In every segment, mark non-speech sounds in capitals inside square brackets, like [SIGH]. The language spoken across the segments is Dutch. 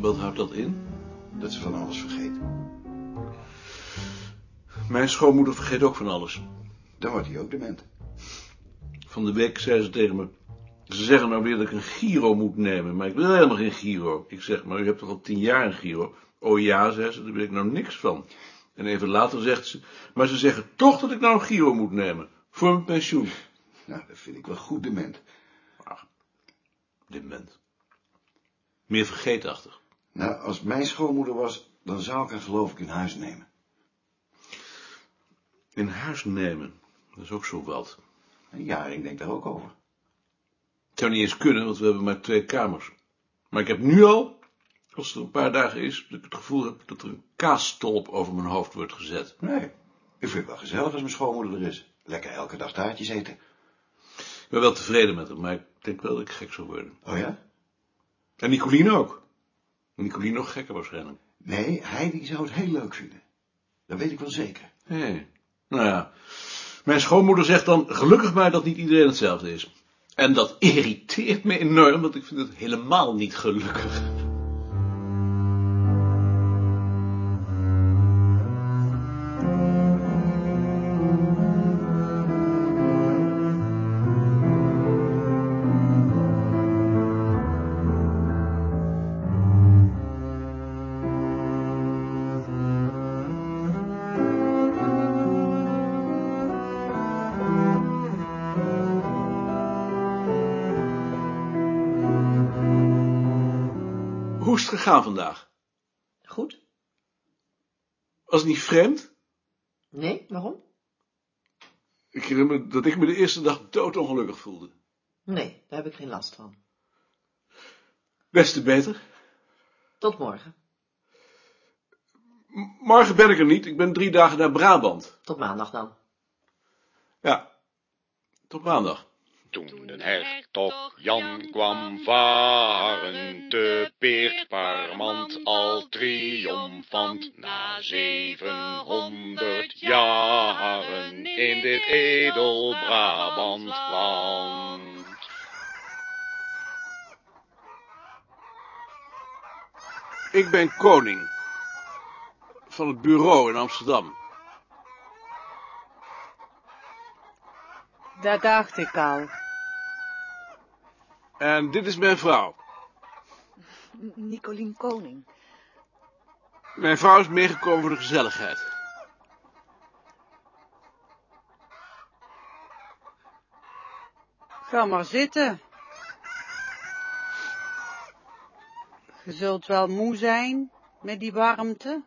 Wat houdt dat in? Dat ze van alles vergeet. Mijn schoonmoeder vergeet ook van alles. Dan wordt hij ook dement. Van de week zei ze tegen me... Ze zeggen nou weer dat ik een Giro moet nemen, maar ik wil helemaal geen Giro. Ik zeg, maar u hebt toch al tien jaar een Giro? Oh ja, zei ze, daar weet ik nou niks van. En even later zegt ze, maar ze zeggen toch dat ik nou een Giro moet nemen. Voor mijn pensioen. Nou, dat vind ik wel goed dement. Dement. Meer vergeetachtig. Nou, als mijn schoonmoeder was, dan zou ik haar geloof ik in huis nemen. In huis nemen, dat is ook zo wat. Ja, ik denk daar ook over. Het zou niet eens kunnen, want we hebben maar twee kamers. Maar ik heb nu al, als het er een paar dagen is, dat ik het gevoel heb dat er een kaasstolp over mijn hoofd wordt gezet. Nee, ik vind het wel gezellig als mijn schoonmoeder er is. Lekker elke dag taartjes eten. Ik ben wel tevreden met hem, maar ik denk wel dat ik gek zou worden. Oh ja? En Nicolien ook. Nicolien nog gekker waarschijnlijk. Nee, hij die zou het heel leuk vinden. Dat weet ik wel zeker. Hé, nou ja. Mijn schoonmoeder zegt dan, gelukkig maar dat niet iedereen hetzelfde is. En dat irriteert me enorm, want ik vind het helemaal niet gelukkig. Hoe is het gegaan vandaag? Goed? Was het niet vreemd? Nee, waarom? Ik herinner me dat ik me de eerste dag doodongelukkig voelde. Nee, daar heb ik geen last van. Best te beter. Tot morgen. M- morgen ben ik er niet, ik ben drie dagen naar Brabant. Tot maandag dan. Ja, tot maandag. Toen de hertog Jan kwam varen, te Peerparmant al triomfant, na zevenhonderd jaren in dit edel Brabantland. Ik ben koning. Van het bureau in Amsterdam. Dat dacht ik al. En dit is mijn vrouw. Nicolien Koning. Mijn vrouw is meegekomen voor de gezelligheid. Ga maar zitten. Je zult wel moe zijn met die warmte.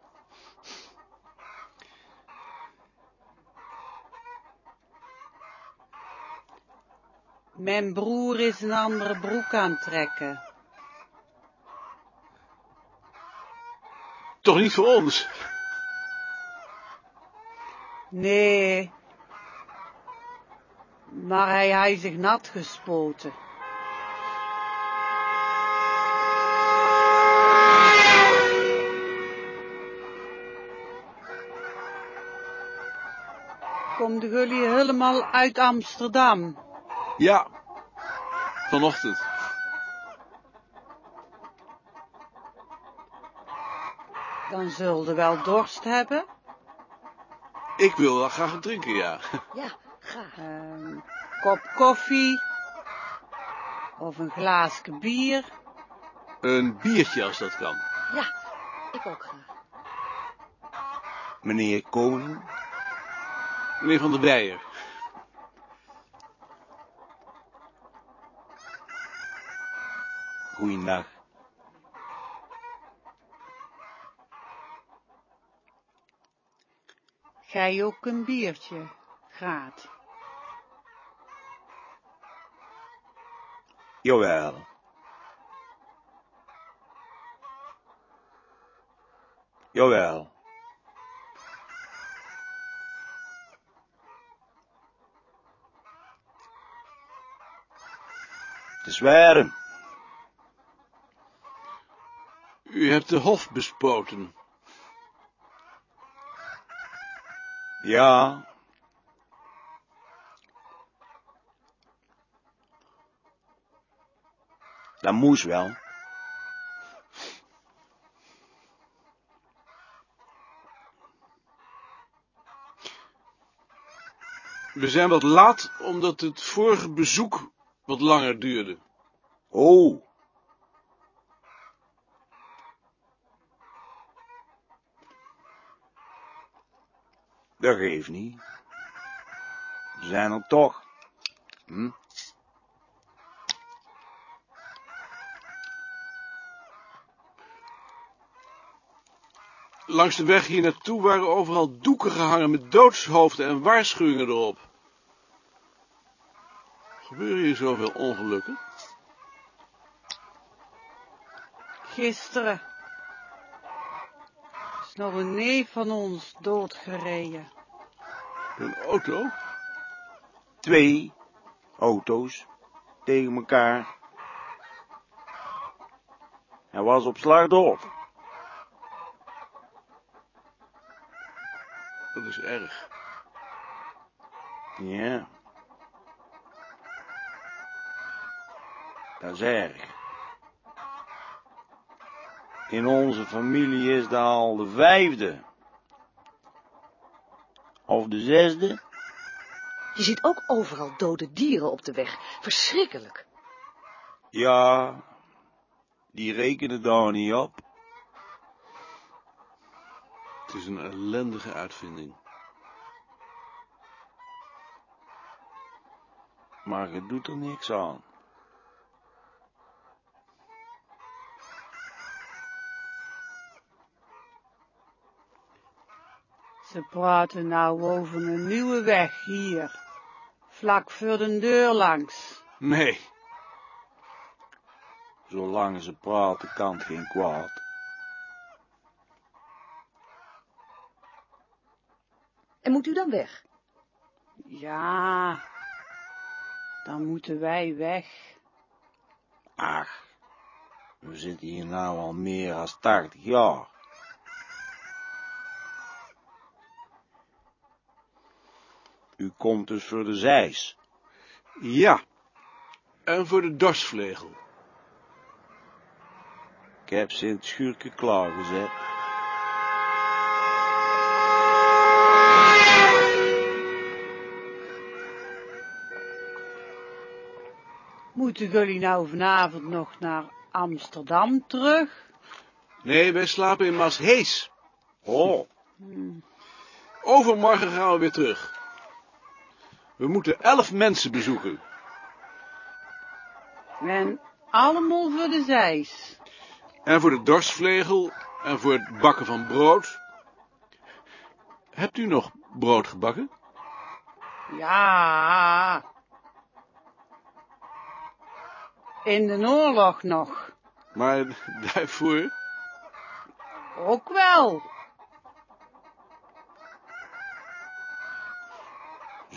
Mijn broer is een andere broek aan trekken. Toch niet voor ons. Nee. Maar hij heeft zich nat gespoten. Komen jullie helemaal uit Amsterdam? Ja, vanochtend. Dan zullen wel dorst hebben. Ik wil wel graag drinken, ja. Ja, graag. Een kop koffie. Of een glaasje bier. Een biertje als dat kan. Ja, ik ook graag. Meneer Koning? Meneer Van der Weijer. Goeiedag. Gij ook een biertje, gaat. Jawel. Jawel. Het is U hebt de hof bespoten. Ja. Dat moest wel. We zijn wat laat, omdat het vorige bezoek wat langer duurde. Oh. Dat geeft niet. We zijn er toch. Hm? Langs de weg hier naartoe waren overal doeken gehangen met doodshoofden en waarschuwingen erop. Gebeuren hier zoveel ongelukken? Gisteren is nog een neef van ons doodgereden. Een auto? Twee auto's tegen elkaar. Hij was op slag dood. Dat is erg. Ja. Dat is erg. In onze familie is dat al de vijfde. Of de zesde. Je ziet ook overal dode dieren op de weg. Verschrikkelijk. Ja, die rekenen daar niet op. Het is een ellendige uitvinding. Maar je doet er niks aan. Ze praten nou over een nieuwe weg hier. Vlak voor de deur langs. Nee, Zolang ze praten kan het geen kwaad. En moet u dan weg? Ja, dan moeten wij weg. Ach, we zitten hier nou al meer dan 80 jaar. U komt dus voor de zeis. ja. En voor de dorsvlegel. Ik heb ze in het schuurtje klaargezet. Moeten jullie nou vanavond nog naar Amsterdam terug? Nee, wij slapen in Maashees. Oh, Overmorgen gaan we weer terug. We moeten elf mensen bezoeken. En allemaal voor de zeis. En voor de dorsvlegel en voor het bakken van brood. Hebt u nog brood gebakken? Ja. In de oorlog nog. Maar [LAUGHS] daarvoor... Ook wel.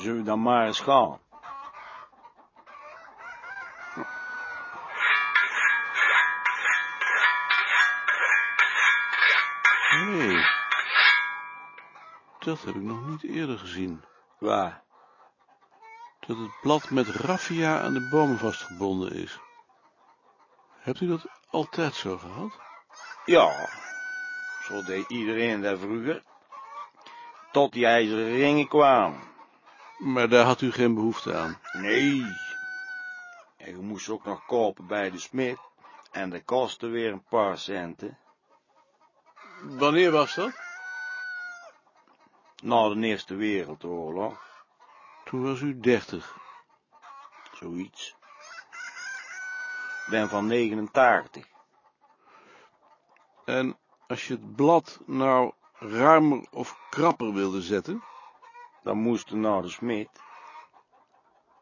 Zullen we dan maar eens gaan? Nee. Dat heb ik nog niet eerder gezien. Waar? Dat het blad met raffia aan de bomen vastgebonden is. Hebt u dat altijd zo gehad? Ja, zo deed iedereen dat vroeger. Tot die ijzeren ringen kwamen. Maar daar had u geen behoefte aan. Nee. En je moest ook nog kopen bij de smid. En dat kostte weer een paar centen. Wanneer was dat? Na de Eerste Wereldoorlog, Toen was u dertig. zoiets. Ik ben van 89. En als je het blad nou ruimer of krapper wilde zetten, Dan moesten naar de smid.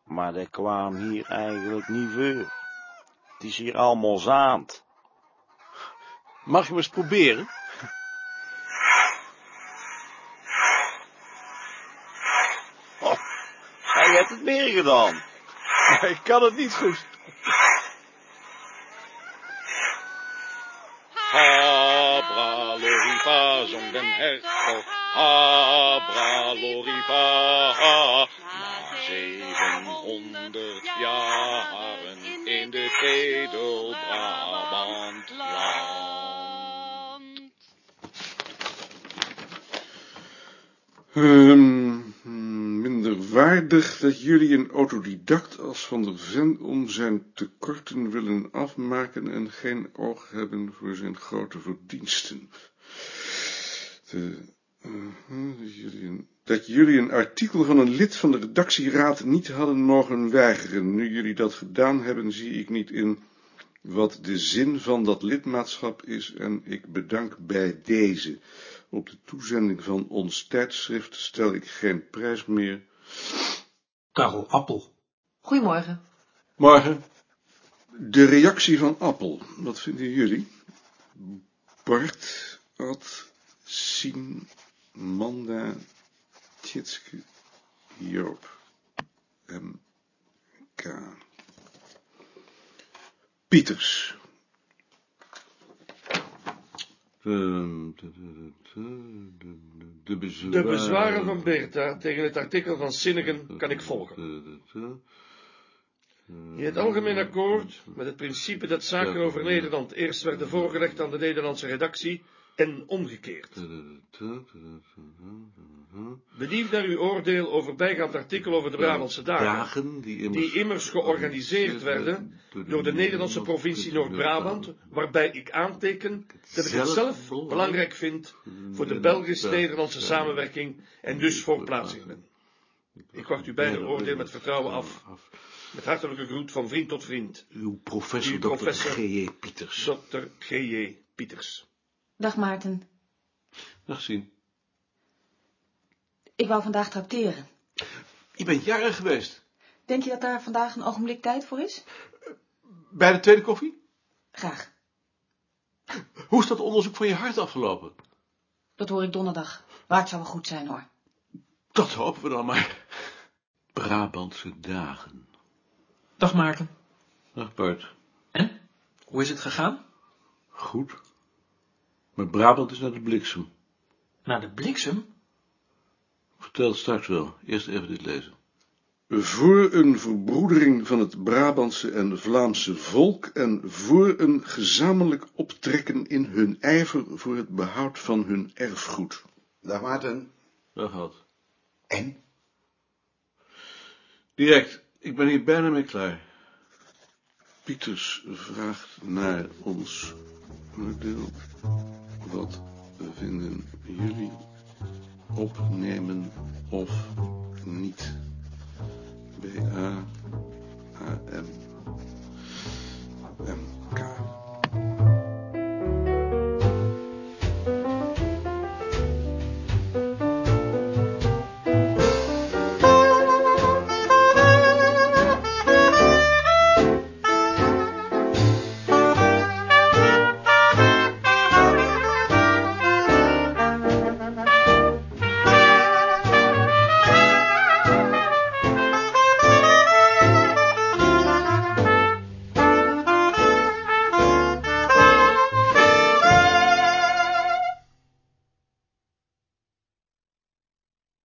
Maar dat kwam hier eigenlijk niet voor. Het is hier allemaal zaand. mag je eens proberen? Hij hebt het meer gedaan. Ik kan het niet goed. Loriva, zong den hertog. Habra loriva, na zevenhonderd jaren in dit edel Brabant land. Ehm, minder waardig dat jullie een autodidact als Van der Ven om zijn tekorten willen afmaken en geen oog hebben voor zijn grote verdiensten. De, eh, dat jullie een- dat jullie een artikel van een lid van de redactieraad niet hadden mogen weigeren. Nu jullie dat gedaan hebben, zie ik niet in wat de zin van dat lidmaatschap is en ik bedank bij deze. Op de toezending van ons tijdschrift stel ik geen prijs meer. Karel Appel. Goedemorgen. Morgen. De reactie van Appel. Wat vinden jullie? Bart, Ad, Sien, Manda, Tjitske, Joop, M. K. Pieters. De, de, bezwaren, De bezwaren van Bertha tegen het artikel van Sinnegen kan ik volgen. In het algemeen akkoord met het principe dat zaken over Nederland eerst werden voorgelegd aan de Nederlandse redactie en omgekeerd. Bedief naar uw oordeel over bijgaand artikel over de Brabantse dagen, die immers, georganiseerd werden door de Nederlandse provincie Noord-Brabant, waarbij ik aanteken dat ik het zelf belangrijk vind voor de Belgisch-Nederlandse samenwerking en dus voor plaatsing ben. Ik wacht uw beide oordeel met vertrouwen af. Met hartelijke groet van vriend tot vriend, Uw professor Dr. G.J. Pieters. Dr. G.J. Pieters. Dag Maarten. Dag zien. Ik wou vandaag tracteren. Je bent jarig geweest. Denk je dat daar vandaag een ogenblik tijd voor is? Bij de tweede koffie? Graag. Hoe is dat onderzoek van je hart afgelopen? Dat hoor ik donderdag. Maar het zou wel goed zijn hoor. Dat hopen we dan maar. Brabantse dagen. Dag Maarten. Dag Bart. En? Hoe is het gegaan? Goed. Maar Brabant is naar de bliksem. Naar de bliksem? Vertel het straks wel. Eerst even dit lezen. Voor een verbroedering van het Brabantse en Vlaamse volk en voor een gezamenlijk optrekken in hun ijver voor het behoud van hun erfgoed. Dag Maarten. Dag had. En? Direct, ik ben hier bijna mee klaar. Pieters vraagt naar ons oordeel wat vinden jullie? Opnemen of niet? BA AM.